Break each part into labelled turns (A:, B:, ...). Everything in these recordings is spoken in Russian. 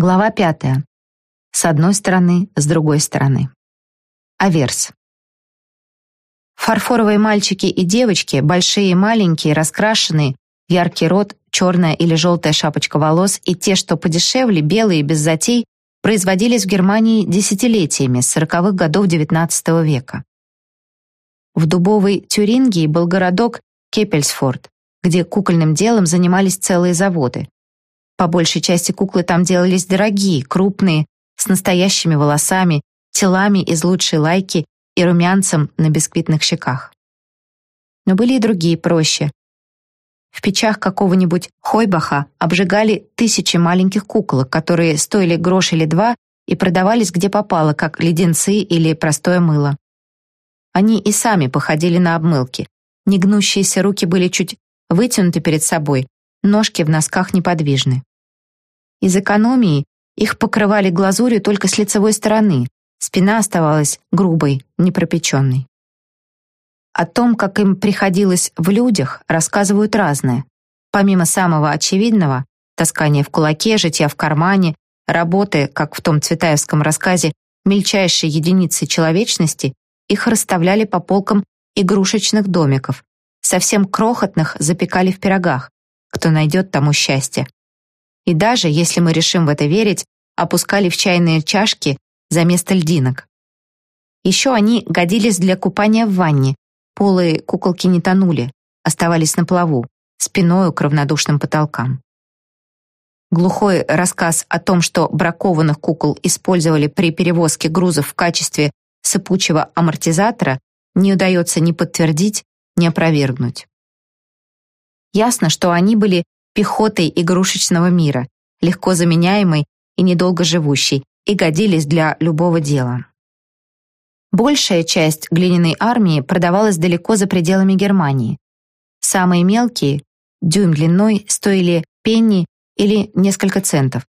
A: Глава пятая. С одной стороны, с другой стороны. Аверс. Фарфоровые мальчики и девочки, большие и маленькие, раскрашенные, яркий рот, черная или желтая шапочка волос и те, что подешевле, белые, без затей, производились в Германии десятилетиями, с сороковых годов XIX века. В дубовой Тюрингии был городок Кепельсфорд, где кукольным делом занимались целые заводы. По большей части куклы там делались дорогие, крупные, с настоящими волосами, телами из лучшей лайки и румянцем на бисквитных щеках. Но были и другие проще. В печах какого-нибудь Хойбаха обжигали тысячи маленьких куколок, которые стоили грош или два и продавались где попало, как леденцы или простое мыло. Они и сами походили на обмылки. Негнущиеся руки были чуть вытянуты перед собой, ножки в носках неподвижны. Из экономии их покрывали глазурью только с лицевой стороны, спина оставалась грубой, непропеченной. О том, как им приходилось в людях, рассказывают разное. Помимо самого очевидного, таскания в кулаке, житья в кармане, работы, как в том цветаевском рассказе, мельчайшей единицы человечности, их расставляли по полкам игрушечных домиков, совсем крохотных запекали в пирогах, кто найдет тому счастье. И даже, если мы решим в это верить, опускали в чайные чашки за место льдинок. Еще они годились для купания в ванне. Полые куколки не тонули, оставались на плаву, спиной к равнодушным потолкам. Глухой рассказ о том, что бракованных кукол использовали при перевозке грузов в качестве сыпучего амортизатора, не удается ни подтвердить, ни опровергнуть. Ясно, что они были пехотой игрушечного мира, легко заменяемой и недолго живущей, и годились для любого дела. Большая часть глиняной армии продавалась далеко за пределами Германии. Самые мелкие, дюйм длиной, стоили пенни или несколько центов.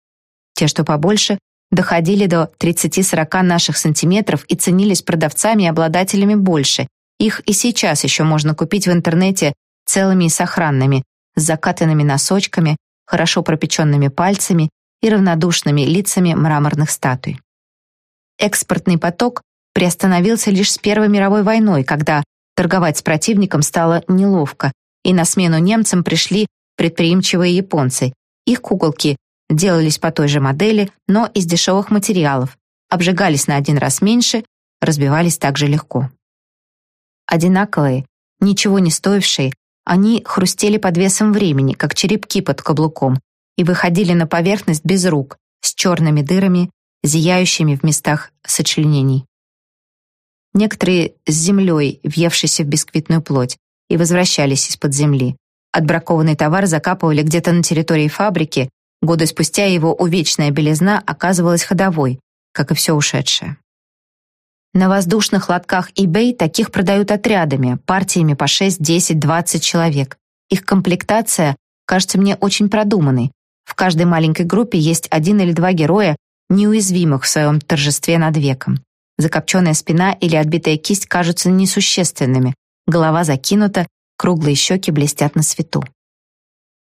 A: Те, что побольше, доходили до 30-40 наших сантиметров и ценились продавцами и обладателями больше. Их и сейчас еще можно купить в интернете целыми и сохранными, с закатанными носочками, хорошо пропеченными пальцами и равнодушными лицами мраморных статуй. Экспортный поток приостановился лишь с Первой мировой войной, когда торговать с противником стало неловко, и на смену немцам пришли предприимчивые японцы. Их куколки делались по той же модели, но из дешевых материалов, обжигались на один раз меньше, разбивались также легко. Одинаковые, ничего не стоившие, они хрустели под весом времени, как черепки под каблуком, и выходили на поверхность без рук, с черными дырами, зияющими в местах сочленений. Некоторые с землей, въевшейся в бисквитную плоть, и возвращались из-под земли. Отбракованный товар закапывали где-то на территории фабрики, годы спустя его увечная белизна оказывалась ходовой, как и все ушедшее. На воздушных лотках eBay таких продают отрядами, партиями по 6, 10, 20 человек. Их комплектация кажется мне очень продуманной. В каждой маленькой группе есть один или два героя, неуязвимых в своем торжестве над веком. Закопченная спина или отбитая кисть кажутся несущественными, голова закинута, круглые щеки блестят на свету.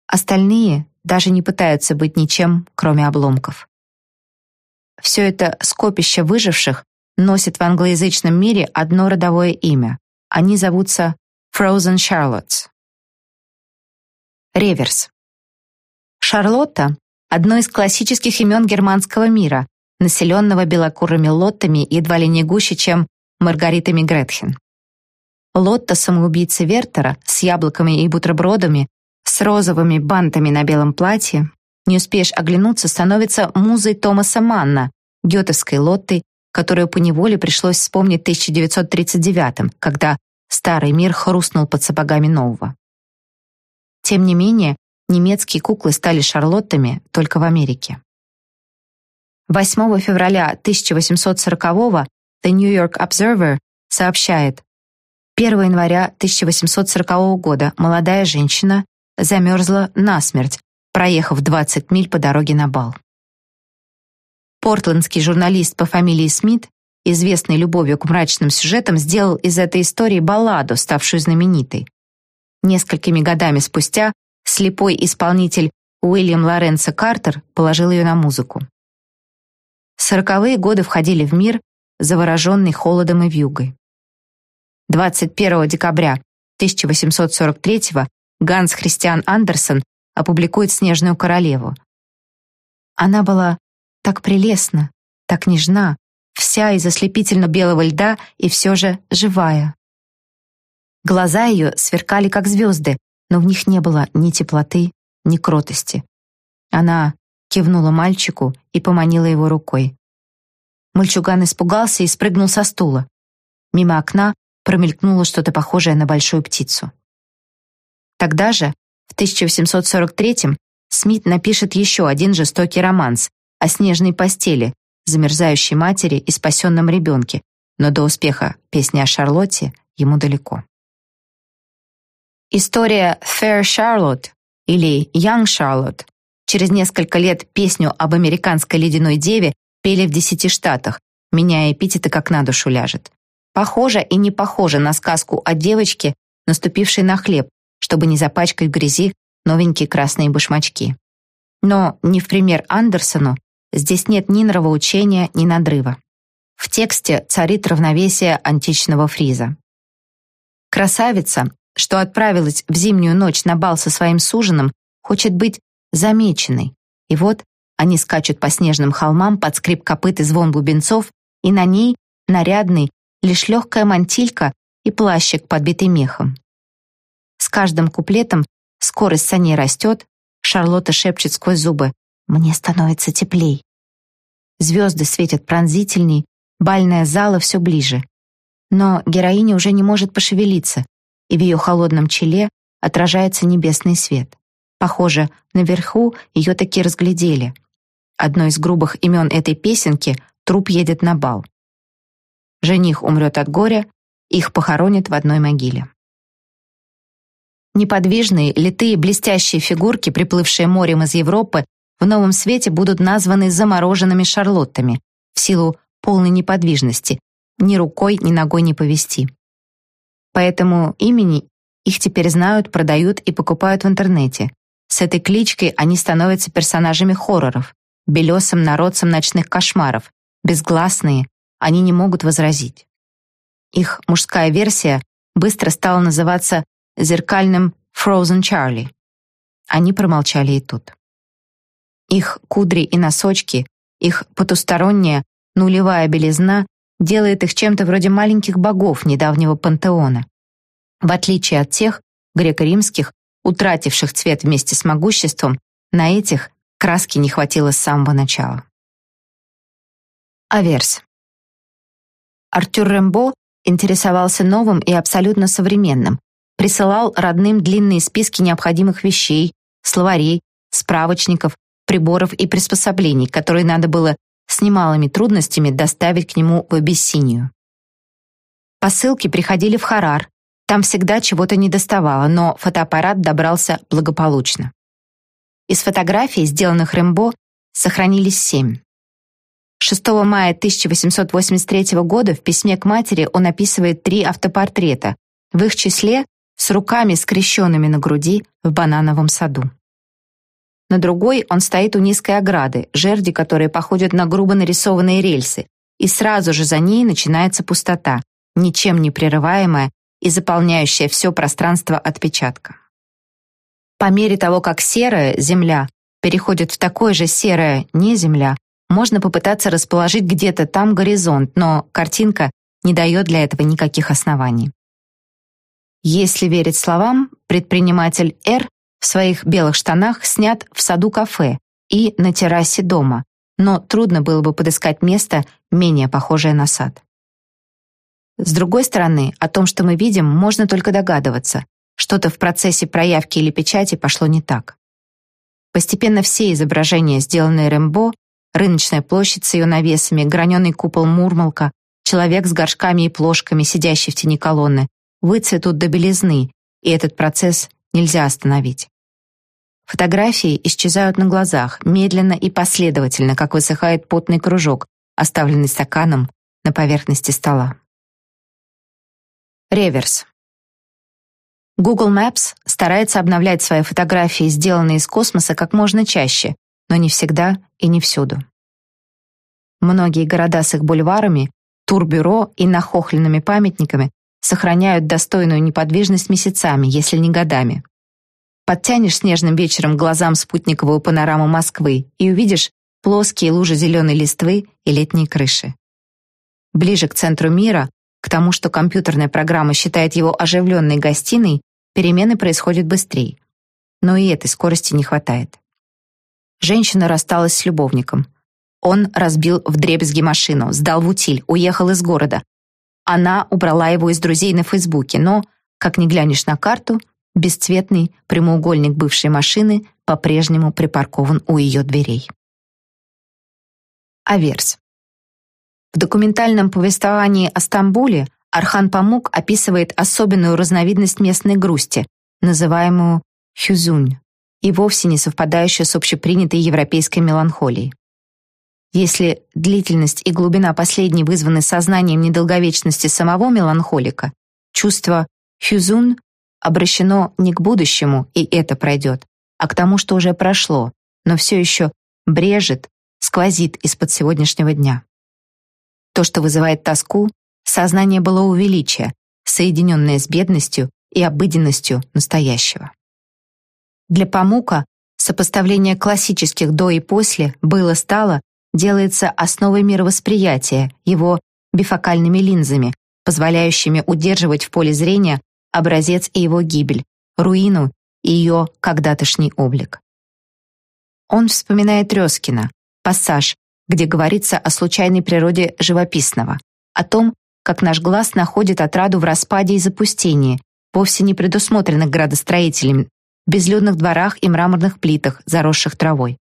A: Остальные даже не пытаются быть ничем, кроме обломков. Все это скопище выживших носит в англоязычном мире одно родовое имя. Они зовутся Frozen Charlottes. Реверс. Шарлотта — одно из классических имен германского мира, населенного белокурыми лоттами едва ли не гуще, чем Маргаритами Гретхен. Лотта самоубийцы Вертера с яблоками и бутербродами, с розовыми бантами на белом платье, не успеешь оглянуться, становится музой Томаса Манна, гетовской Лоттой, которую поневоле пришлось вспомнить в 1939-м, когда старый мир хрустнул под сапогами нового. Тем не менее, немецкие куклы стали шарлоттами только в Америке. 8 февраля 1840-го The New York Observer сообщает, 1 января 1840 года молодая женщина замерзла насмерть, проехав 20 миль по дороге на бал. Портландский журналист по фамилии Смит, известный любовью к мрачным сюжетам, сделал из этой истории балладу, ставшую знаменитой. Несколькими годами спустя слепой исполнитель Уильям Лоренцо Картер положил ее на музыку. Сороковые годы входили в мир, завороженный холодом и вьюгой. 21 декабря 1843 Ганс Христиан Андерсен опубликует «Снежную королеву». Она была так прелестна, так нежна, вся из ослепительно-белого льда и все же живая. Глаза ее сверкали, как звезды, но в них не было ни теплоты, ни кротости. Она кивнула мальчику и поманила его рукой. Мальчуган испугался и спрыгнул со стула. Мимо окна промелькнуло что-то похожее на большую птицу. Тогда же, в 1843-м, Смит напишет еще один жестокий романс о снежной постели, замерзающей матери и спасенном ребенке, но до успеха песни о Шарлотте ему далеко. История Fair Charlotte или Young Charlotte через несколько лет песню об американской ледяной деве пели в десяти штатах, меняя эпитеты как на душу ляжет. Похоже и не похоже на сказку о девочке, наступившей на хлеб, чтобы не запачкать грязи новенькие красные башмачки. Но не в пример Андерсону, здесь нет ни нравоучения, ни надрыва. В тексте царит равновесие античного фриза. Красавица, что отправилась в зимнюю ночь на бал со своим суженым, хочет быть замеченной. И вот они скачут по снежным холмам под скрип копыт и звон бубенцов, и на ней нарядный, лишь легкая мантилька и плащик, подбитый мехом. С каждым куплетом скорость саней растет, Шарлотта шепчет сквозь зубы «Мне становится теплей». Звезды светят пронзительней, бальная зала все ближе. Но героиня уже не может пошевелиться, и в ее холодном челе отражается небесный свет. Похоже, наверху ее таки разглядели. Одно из грубых имен этой песенки «Труп едет на бал». Жених умрет от горя, их похоронят в одной могиле. Неподвижные, литые, блестящие фигурки, приплывшие морем из Европы, в новом свете будут названы замороженными шарлоттами в силу полной неподвижности, ни рукой, ни ногой не повести. По этому имени их теперь знают, продают и покупают в интернете. С этой кличкой они становятся персонажами хорроров, белесым народцем ночных кошмаров, безгласные, они не могут возразить. Их мужская версия быстро стала называться зеркальным Frozen Charlie. Они промолчали и тут. Их кудри и носочки, их потусторонняя, нулевая белизна делает их чем-то вроде маленьких богов недавнего пантеона. В отличие от тех греко-римских, утративших цвет вместе с могуществом, на этих краски не хватило с самого начала. Аверс. Артюр Рембо интересовался новым и абсолютно современным, присылал родным длинные списки необходимых вещей, словарей, справочников, приборов и приспособлений, которые надо было с немалыми трудностями доставить к нему в Абиссинию. Посылки приходили в Харар, там всегда чего-то недоставало, но фотоаппарат добрался благополучно. Из фотографий, сделанных Рэмбо, сохранились семь. 6 мая 1883 года в письме к матери он описывает три автопортрета, в их числе с руками скрещенными на груди в банановом саду. На другой он стоит у низкой ограды, жерди которые походят на грубо нарисованные рельсы, и сразу же за ней начинается пустота, ничем не прерываемая и заполняющая все пространство отпечатка. По мере того, как серая земля переходит в такое же серое не земля, можно попытаться расположить где-то там горизонт, но картинка не дает для этого никаких оснований. Если верить словам, предприниматель Р в своих белых штанах снят в саду кафе и на террасе дома, но трудно было бы подыскать место, менее похожее на сад. С другой стороны, о том, что мы видим, можно только догадываться. Что-то в процессе проявки или печати пошло не так. Постепенно все изображения, сделанные Рэмбо, рыночная площадь с ее навесами, граненый купол Мурмалка, человек с горшками и плошками, сидящий в тени колонны, выцветут до белизны, и этот процесс нельзя остановить. Фотографии исчезают на глазах, медленно и последовательно, как высыхает потный кружок, оставленный стаканом на поверхности стола. Реверс. Google Maps старается обновлять свои фотографии, сделанные из космоса, как можно чаще, но не всегда и не всюду. Многие города с их бульварами, турбюро и нахохленными памятниками сохраняют достойную неподвижность месяцами, если не годами. Подтянешь снежным вечером глазам спутниковую панораму Москвы и увидишь плоские лужи зеленой листвы и летние крыши. Ближе к центру мира, к тому, что компьютерная программа считает его оживленной гостиной, перемены происходят быстрее. Но и этой скорости не хватает. Женщина рассталась с любовником. Он разбил вдребезги машину, сдал в утиль, уехал из города. Она убрала его из друзей на Фейсбуке, но, как ни глянешь на карту, бесцветный прямоугольник бывшей машины по-прежнему припаркован у ее дверей. Аверс. В документальном повествовании о Стамбуле Архан Памук описывает особенную разновидность местной грусти, называемую хюзунь и вовсе не совпадающая с общепринятой европейской меланхолией. Если длительность и глубина последней вызваны сознанием недолговечности самого меланхолика, чувство хюзун обращено не к будущему, и это пройдет, а к тому, что уже прошло, но все еще брежет, сквозит из-под сегодняшнего дня. То, что вызывает тоску, сознание было увеличия, соединенное с бедностью и обыденностью настоящего. Для Памука сопоставление классических до и после было-стало делается основой мировосприятия, его бифокальными линзами, позволяющими удерживать в поле зрения образец и его гибель, руину и ее когда-тошний облик. Он вспоминает Рёскина, пассаж, где говорится о случайной природе живописного, о том, как наш глаз находит отраду в распаде и запустении, вовсе не предусмотренных градостроителями безлюдных дворах и мраморных плитах, заросших травой.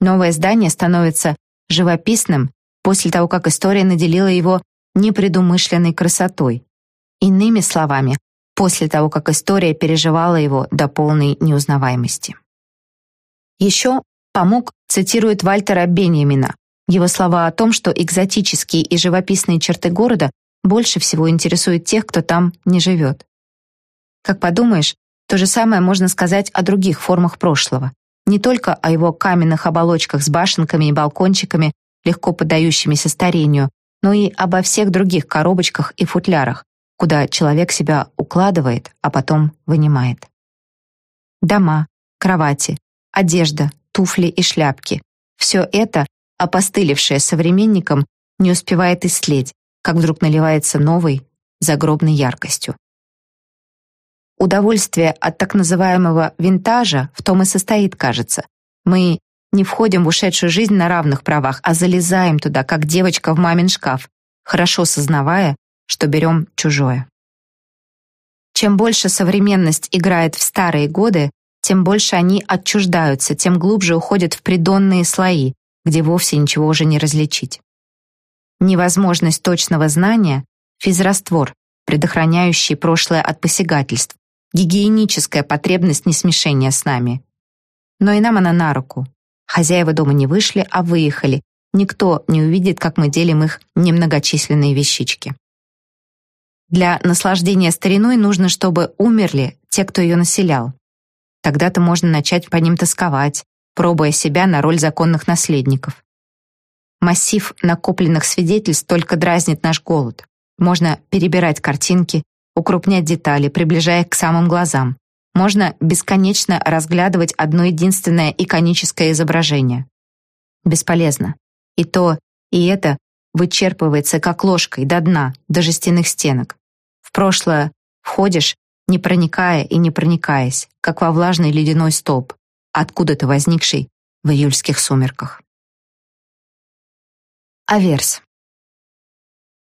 A: Новое здание становится живописным после того, как история наделила его непредумышленной красотой. Иными словами, после того, как история переживала его до полной неузнаваемости. Еще Памук цитирует Вальтера Беньямина, его слова о том, что экзотические и живописные черты города больше всего интересуют тех, кто там не живет. Как подумаешь, то же самое можно сказать о других формах прошлого, не только о его каменных оболочках с башенками и балкончиками, легко поддающимися старению, но и обо всех других коробочках и футлярах, куда человек себя укладывает, а потом вынимает. Дома, кровати, одежда, туфли и шляпки — все это, опостылевшее современником, не успевает исследь, как вдруг наливается новой, загробной яркостью. Удовольствие от так называемого винтажа в том и состоит, кажется. Мы не входим в ушедшую жизнь на равных правах, а залезаем туда, как девочка в мамин шкаф, хорошо сознавая, что берем чужое. Чем больше современность играет в старые годы, тем больше они отчуждаются, тем глубже уходят в придонные слои, где вовсе ничего уже не различить. Невозможность точного знания — физраствор, предохраняющий прошлое от посягательств, гигиеническая потребность несмешения с нами. Но и нам она на руку. Хозяева дома не вышли, а выехали. Никто не увидит, как мы делим их немногочисленные вещички. Для наслаждения стариной нужно, чтобы умерли те, кто ее населял. Тогда-то можно начать по ним тосковать, пробуя себя на роль законных наследников. Массив накопленных свидетельств только дразнит наш голод. Можно перебирать картинки, укрупнять детали, приближая их к самым глазам. Можно бесконечно разглядывать одно единственное иконическое изображение. Бесполезно. И то, и это вычерпывается как ложкой до дна, до жестяных стенок. Прошлое входишь, не проникая и не проникаясь, как во влажный ледяной столб, откуда-то возникший в июльских сумерках. Аверс.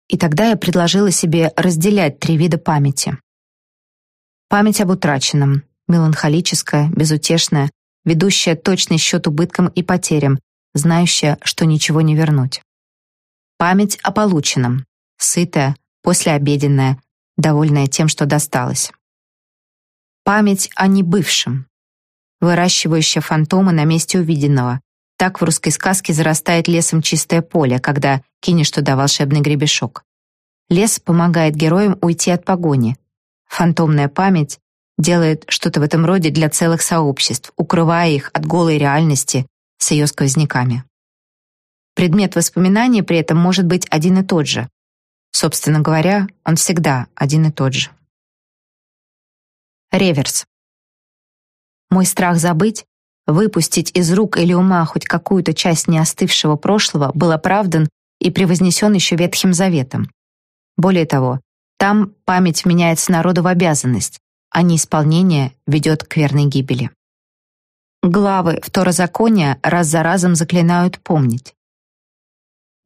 A: И тогда я предложила себе разделять три вида памяти. Память об утраченном, меланхолическая, безутешная, ведущая точный счет убыткам и потерям, знающая, что ничего не вернуть. Память о полученном, сытая, послеобеденная, довольная тем, что досталось. Память о небывшем, выращивающая фантомы на месте увиденного, так в русской сказке зарастает лесом чистое поле, когда кинешь туда волшебный гребешок. Лес помогает героям уйти от погони. Фантомная память делает что-то в этом роде для целых сообществ, укрывая их от голой реальности с ее сквозняками. Предмет воспоминания при этом может быть один и тот же. Собственно говоря, он всегда один и тот же. Реверс. Мой страх забыть, выпустить из рук или ума хоть какую-то часть неостывшего прошлого был оправдан и превознесен еще Ветхим Заветом. Более того, там память меняется народу в обязанность, а неисполнение ведет к верной гибели. Главы Второзакония раз за разом заклинают помнить.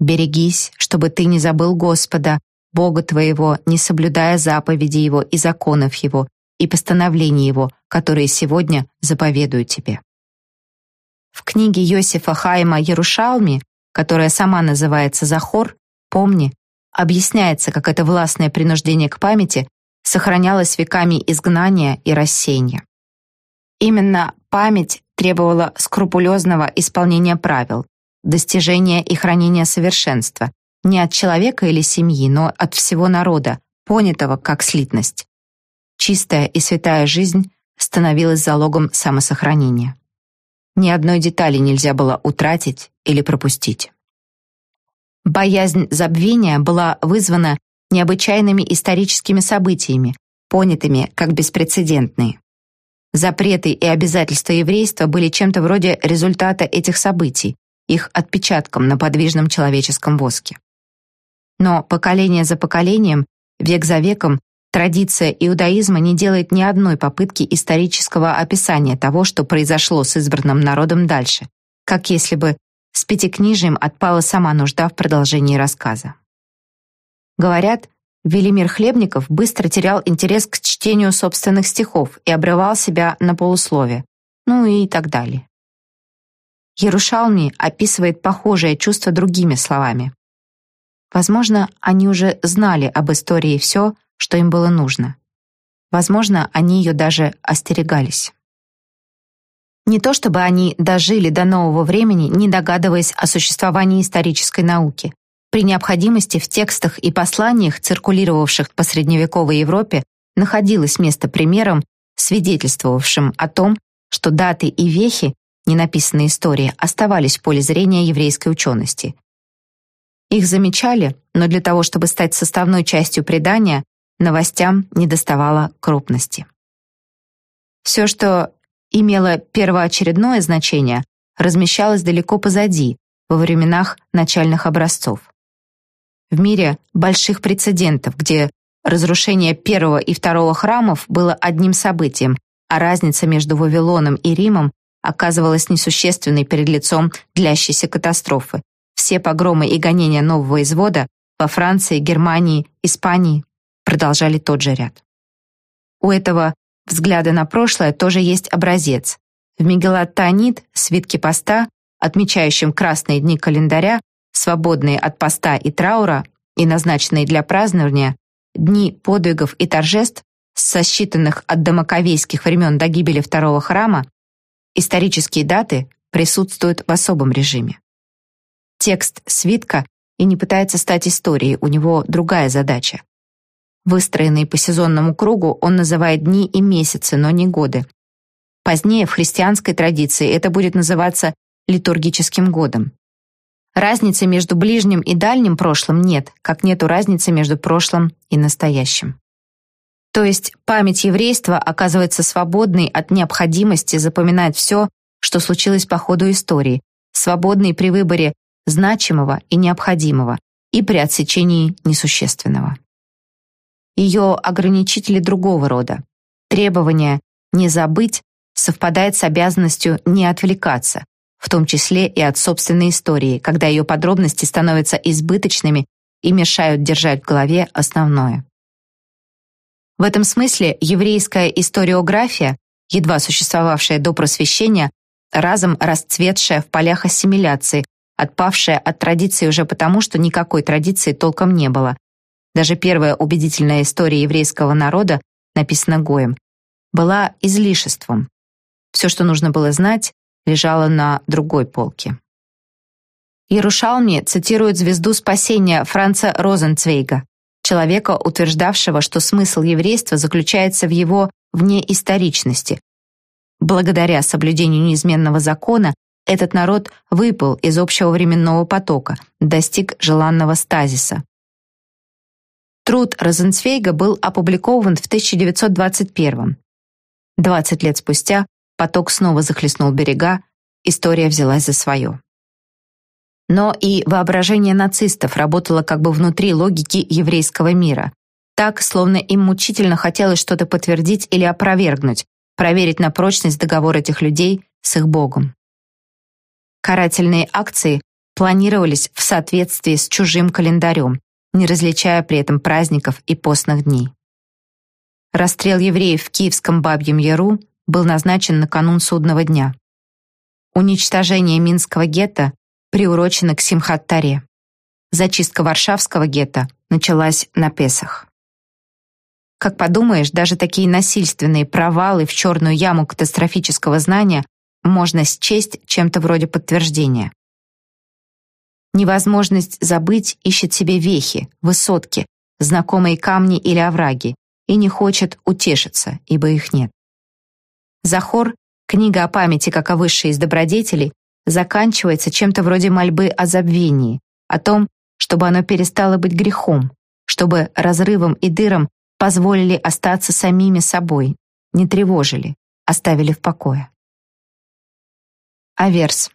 A: «Берегись, чтобы ты не забыл Господа, Бога твоего, не соблюдая заповеди Его и законов Его, и постановлений Его, которые сегодня заповедую тебе». В книге Йосифа Хайма «Ярушалми», которая сама называется «Захор», помни, объясняется, как это властное принуждение к памяти сохранялось веками изгнания и рассеяния. Именно память требовала скрупулезного исполнения правил, достижения и хранения совершенства, не от человека или семьи, но от всего народа, понятого как слитность. Чистая и святая жизнь становилась залогом самосохранения. Ни одной детали нельзя было утратить или пропустить. Боязнь забвения была вызвана необычайными историческими событиями, понятыми как беспрецедентные. Запреты и обязательства еврейства были чем-то вроде результата этих событий, их отпечатком на подвижном человеческом воске. Но поколение за поколением, век за веком, традиция иудаизма не делает ни одной попытки исторического описания того, что произошло с избранным народом дальше, как если бы с пятикнижием отпала сама нужда в продолжении рассказа. Говорят, Велимир Хлебников быстро терял интерес к чтению собственных стихов и обрывал себя на полуслове, ну и так далее. Ярушалми описывает похожее чувство другими словами. Возможно, они уже знали об истории все, что им было нужно. Возможно, они ее даже остерегались. Не то чтобы они дожили до нового времени, не догадываясь о существовании исторической науки. При необходимости в текстах и посланиях, циркулировавших по средневековой Европе, находилось место примерам, свидетельствовавшим о том, что даты и вехи ненаписанной истории оставались в поле зрения еврейской учености. Их замечали, но для того, чтобы стать составной частью предания, новостям недоставало крупности. Все, что имело первоочередное значение, размещалось далеко позади, во временах начальных образцов. В мире больших прецедентов, где разрушение первого и второго храмов было одним событием, а разница между Вавилоном и Римом оказывалась несущественной перед лицом длящейся катастрофы. Все погромы и гонения нового извода во Франции, Германии, Испании продолжали тот же ряд. У этого взгляда на прошлое тоже есть образец. В Мегелат Таанит, свитке поста, отмечающем красные дни календаря, свободные от поста и траура и назначенные для празднования, дни подвигов и торжеств, сосчитанных от домоковейских времен до гибели второго храма, Исторические даты присутствуют в особом режиме. Текст свитка и не пытается стать историей, у него другая задача. Выстроенный по сезонному кругу, он называет дни и месяцы, но не годы. Позднее в христианской традиции это будет называться литургическим годом. Разницы между ближним и дальним прошлым нет, как нету разницы между прошлым и настоящим. То есть память еврейства оказывается свободной от необходимости запоминать все, что случилось по ходу истории, свободной при выборе значимого и необходимого и при отсечении несущественного. Ее ограничители другого рода. Требование «не забыть» совпадает с обязанностью не отвлекаться, в том числе и от собственной истории, когда ее подробности становятся избыточными и мешают держать в голове основное. В этом смысле еврейская историография, едва существовавшая до просвещения, разом расцветшая в полях ассимиляции, отпавшая от традиции уже потому, что никакой традиции толком не было. Даже первая убедительная история еврейского народа, написана Гоем, была излишеством. Все, что нужно было знать, лежало на другой полке. Ярушалми цитирует звезду спасения Франца Розенцвейга человека, утверждавшего, что смысл еврейства заключается в его внеисторичности. Благодаря соблюдению неизменного закона этот народ выпал из общего временного потока, достиг желанного стазиса. Труд Розенцвейга был опубликован в 1921 20 лет спустя поток снова захлестнул берега, история взялась за свое. Но и воображение нацистов работало как бы внутри логики еврейского мира, так, словно им мучительно хотелось что-то подтвердить или опровергнуть, проверить на прочность договор этих людей с их Богом. Карательные акции планировались в соответствии с чужим календарем, не различая при этом праздников и постных дней. Расстрел евреев в Киевском Бабьем Яру был назначен на канун Судного дня. Уничтожение Минского гетто приурочено к Симхат-Таре. Зачистка Варшавского гетто началась на Песах. Как подумаешь, даже такие насильственные провалы в черную яму катастрофического знания можно счесть чем-то вроде подтверждения. Невозможность забыть ищет себе вехи, высотки, знакомые камни или овраги и не хочет утешиться, ибо их нет. Захор, книга о памяти как о высшей из добродетелей, заканчивается чем-то вроде мольбы о забвении, о том, чтобы оно перестало быть грехом, чтобы разрывом и дырам позволили остаться самими собой, не тревожили, оставили в покое. Аверс.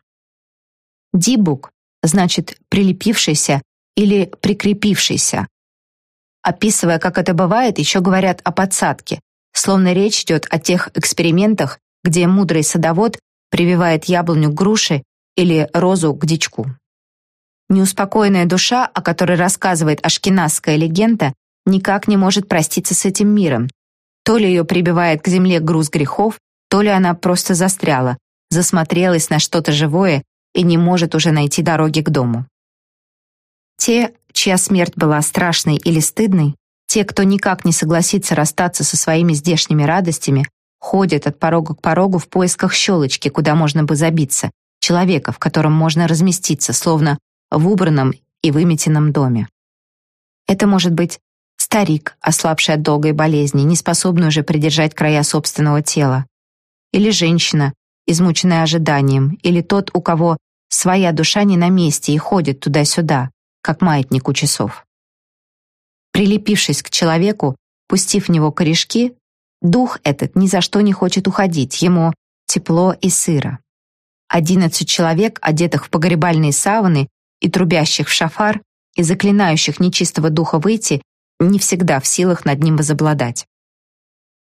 A: Дибук значит прилепившийся или прикрепившийся. Описывая, как это бывает, еще говорят о подсадке, словно речь идет о тех экспериментах, где мудрый садовод прививает яблоню к груше или розу к дичку. Неуспокоенная душа, о которой рассказывает ашкеназская легенда, никак не может проститься с этим миром. То ли ее прибивает к земле груз грехов, то ли она просто застряла, засмотрелась на что-то живое и не может уже найти дороги к дому. Те, чья смерть была страшной или стыдной, те, кто никак не согласится расстаться со своими здешними радостями, ходят от порога к порогу в поисках щелочки, куда можно бы забиться, человека, в котором можно разместиться, словно в убранном и выметенном доме. Это может быть старик, ослабший от долгой болезни, не способный уже придержать края собственного тела, или женщина, измученная ожиданием, или тот, у кого своя душа не на месте и ходит туда-сюда, как маятник у часов. Прилепившись к человеку, пустив в него корешки, дух этот ни за что не хочет уходить, ему тепло и сыро. Одиннадцать человек, одетых в погребальные саваны и трубящих в шафар, и заклинающих нечистого духа выйти, не всегда в силах над ним возобладать.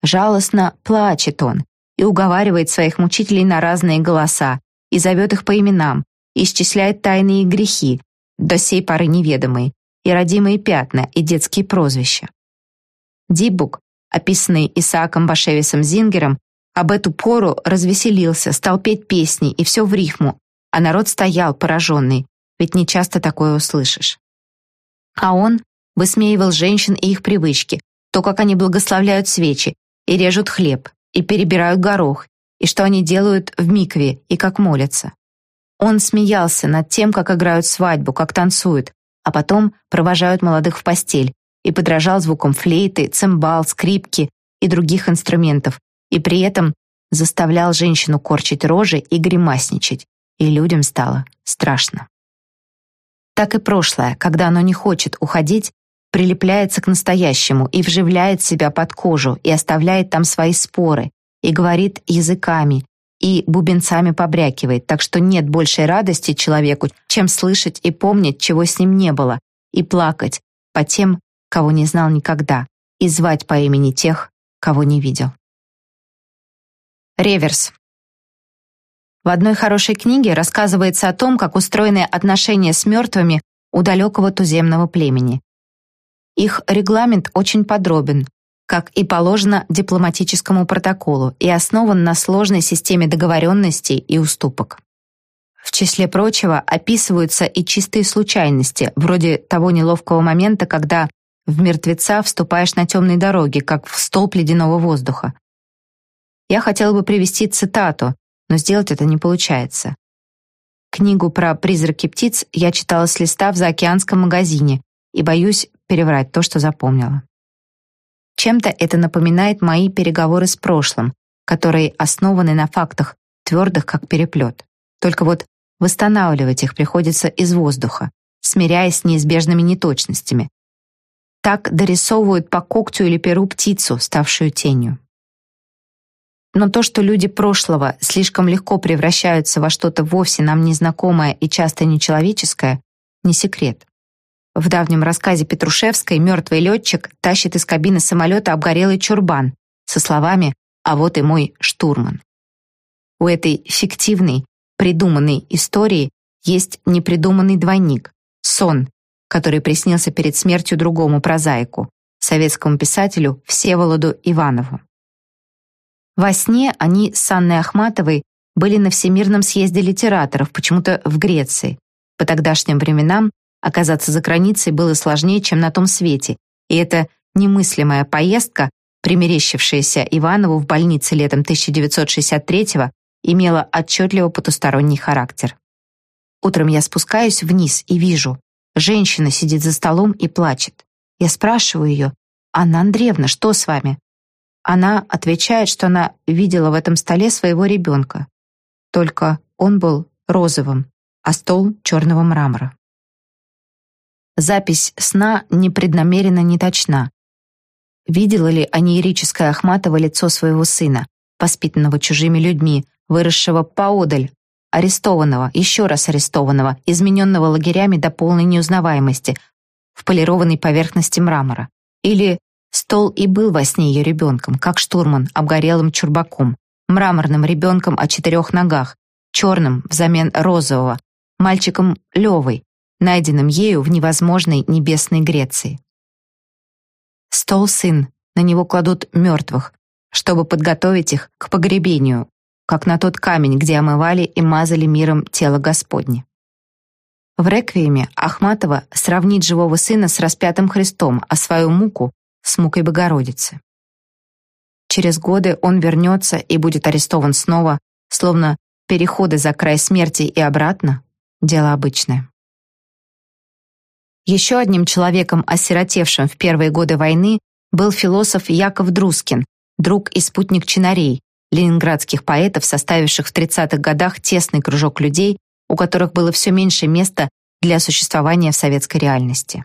A: Жалостно плачет он и уговаривает своих мучителей на разные голоса, и зовет их по именам, и исчисляет тайные грехи, до сей поры неведомые, и родимые пятна, и детские прозвища. Дибук, описанный Исааком Башевисом Зингером, об эту пору развеселился, стал петь песни, и все в рифму, а народ стоял пораженный, ведь не часто такое услышишь. А он высмеивал женщин и их привычки, то, как они благословляют свечи, и режут хлеб, и перебирают горох, и что они делают в микве, и как молятся. Он смеялся над тем, как играют свадьбу, как танцуют, а потом провожают молодых в постель, и подражал звукам флейты, цимбал, скрипки и других инструментов, и при этом заставлял женщину корчить рожи и гримасничать, и людям стало страшно. Так и прошлое, когда оно не хочет уходить, прилепляется к настоящему и вживляет себя под кожу и оставляет там свои споры, и говорит языками, и бубенцами побрякивает, так что нет большей радости человеку, чем слышать и помнить, чего с ним не было, и плакать по тем, кого не знал никогда, и звать по имени тех, кого не видел. Реверс. В одной хорошей книге рассказывается о том, как устроены отношения с мертвыми у далекого туземного племени. Их регламент очень подробен, как и положено дипломатическому протоколу, и основан на сложной системе договоренностей и уступок. В числе прочего описываются и чистые случайности, вроде того неловкого момента, когда в мертвеца вступаешь на темной дороге, как в столб ледяного воздуха. Я хотела бы привести цитату, но сделать это не получается. Книгу про призраки птиц я читала с листа в заокеанском магазине и боюсь переврать то, что запомнила. Чем-то это напоминает мои переговоры с прошлым, которые основаны на фактах, твердых как переплет. Только вот восстанавливать их приходится из воздуха, смиряясь с неизбежными неточностями. Так дорисовывают по когтю или перу птицу, ставшую тенью. Но то, что люди прошлого слишком легко превращаются во что-то вовсе нам незнакомое и часто нечеловеческое, не секрет. В давнем рассказе Петрушевской мертвый летчик тащит из кабины самолета обгорелый чурбан со словами «А вот и мой штурман». У этой фиктивной, придуманной истории есть непридуманный двойник — сон, который приснился перед смертью другому прозаику, советскому писателю Всеволоду Иванову. Во сне они с Анной Ахматовой были на Всемирном съезде литераторов, почему-то в Греции. По тогдашним временам оказаться за границей было сложнее, чем на том свете, и эта немыслимая поездка, примерещившаяся Иванову в больнице летом 1963-го, имела отчетливо потусторонний характер. Утром я спускаюсь вниз и вижу, женщина сидит за столом и плачет. Я спрашиваю ее, «Анна Андреевна, что с вами?» Она отвечает, что она видела в этом столе своего ребенка. Только он был розовым, а стол черного мрамора. Запись сна непреднамеренно неточна. Видела ли анеерическая Ахматова лицо своего сына, воспитанного чужими людьми, выросшего поодаль, арестованного, еще раз арестованного, измененного лагерями до полной неузнаваемости, в полированной поверхности мрамора? Или Стол и был во сне ее ребенком, как штурман, обгорелым чурбаком, мраморным ребенком о четырех ногах, черным взамен розового, мальчиком Левой, найденным ею в невозможной небесной Греции. Стол сын, на него кладут мертвых, чтобы подготовить их к погребению, как на тот камень, где омывали и мазали миром тело Господне. В реквиеме Ахматова сравнит живого сына с распятым Христом, а свою муку с мукой Богородицы. Через годы он вернется и будет арестован снова, словно переходы за край смерти и обратно — дело обычное. Еще одним человеком, осиротевшим в первые годы войны, был философ Яков Друскин, друг и спутник чинарей, ленинградских поэтов, составивших в 30-х годах тесный кружок людей, у которых было все меньше места для существования в советской реальности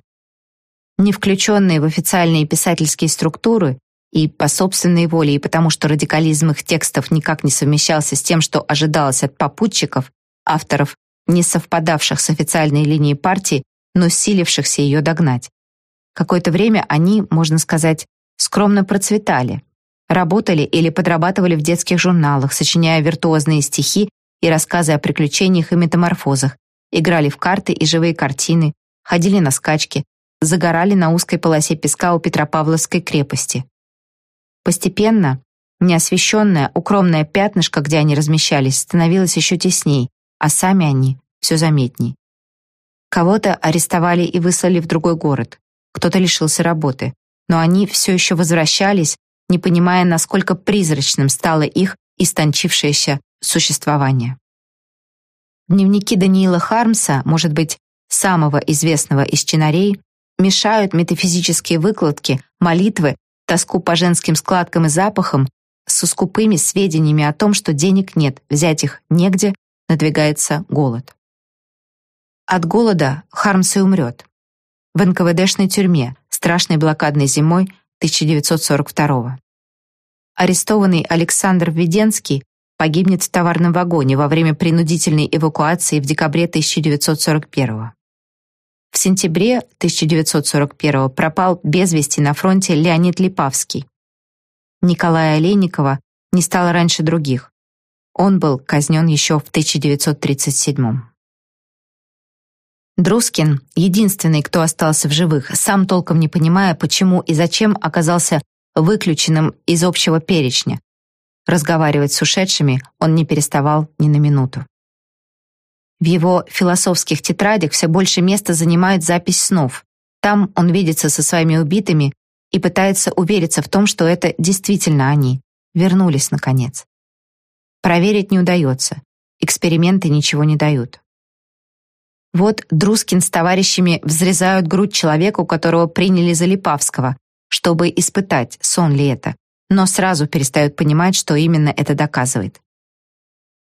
A: не включенные в официальные писательские структуры и по собственной воле, и потому что радикализм их текстов никак не совмещался с тем, что ожидалось от попутчиков, авторов, не совпадавших с официальной линией партии, но силившихся ее догнать. Какое-то время они, можно сказать, скромно процветали, работали или подрабатывали в детских журналах, сочиняя виртуозные стихи и рассказы о приключениях и метаморфозах, играли в карты и живые картины, ходили на скачки, загорали на узкой полосе песка у Петропавловской крепости. Постепенно неосвещенное, укромное пятнышко, где они размещались, становилось еще тесней, а сами они все заметней. Кого-то арестовали и выслали в другой город, кто-то лишился работы, но они все еще возвращались, не понимая, насколько призрачным стало их истончившееся существование. Дневники Даниила Хармса, может быть, самого известного из чинарей, мешают метафизические выкладки, молитвы, тоску по женским складкам и запахам, со скупыми сведениями о том, что денег нет, взять их негде, надвигается голод. От голода Хармс и умрет. В НКВДшной тюрьме, страшной блокадной зимой 1942 -го. Арестованный Александр Введенский погибнет в товарном вагоне во время принудительной эвакуации в декабре 1941 -го. В сентябре 1941 пропал без вести на фронте Леонид Липавский. Николая Олейникова не стало раньше других. Он был казнен еще в 1937 Друскин, единственный, кто остался в живых, сам толком не понимая, почему и зачем оказался выключенным из общего перечня. Разговаривать с ушедшими он не переставал ни на минуту. В его философских тетрадях все больше места занимает запись снов. Там он видится со своими убитыми и пытается увериться в том, что это действительно они. Вернулись, наконец. Проверить не удается. Эксперименты ничего не дают. Вот Друскин с товарищами взрезают грудь человеку, которого приняли за Липавского, чтобы испытать, сон ли это, но сразу перестают понимать, что именно это доказывает.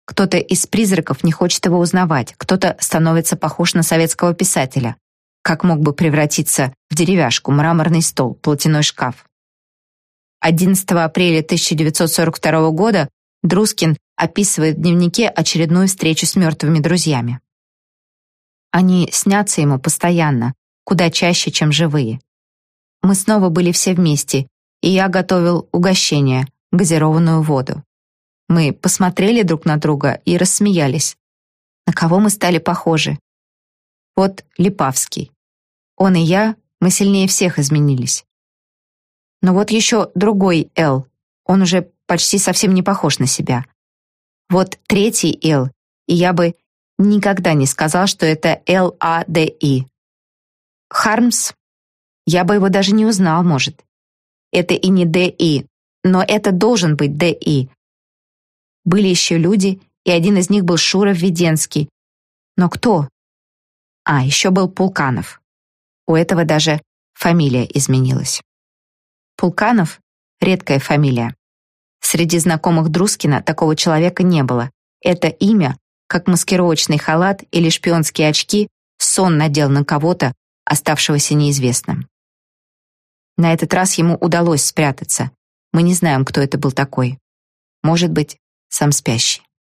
A: Кто-то из призраков не хочет его узнавать, кто-то становится похож на советского писателя. Как мог бы превратиться в деревяшку, мраморный стол, платяной шкаф? 11 апреля 1942 года Друскин описывает в дневнике очередную встречу с мертвыми друзьями. Они снятся ему постоянно, куда чаще, чем живые. Мы снова были все вместе, и я готовил угощение, газированную воду. Мы посмотрели друг на друга и рассмеялись. На кого мы стали похожи? Вот Липавский. Он и я, мы сильнее всех изменились. Но вот еще другой Эл. Он уже почти совсем не похож на себя. Вот третий Эл, и я бы никогда не сказал, что это Л-А-Д-И. Хармс, я бы его даже не узнал, может. Это и не Д-И, но это должен быть Д-И. Были еще люди, и один из них был Шура Введенский. Но кто? А, еще был Пулканов. У этого даже фамилия изменилась. Пулканов — редкая фамилия. Среди знакомых Друскина такого человека не было. Это имя, как маскировочный халат или шпионские очки, сон надел на кого-то, оставшегося неизвестным. На этот раз ему удалось спрятаться. Мы не знаем, кто это был такой. Может быть, сам спящий.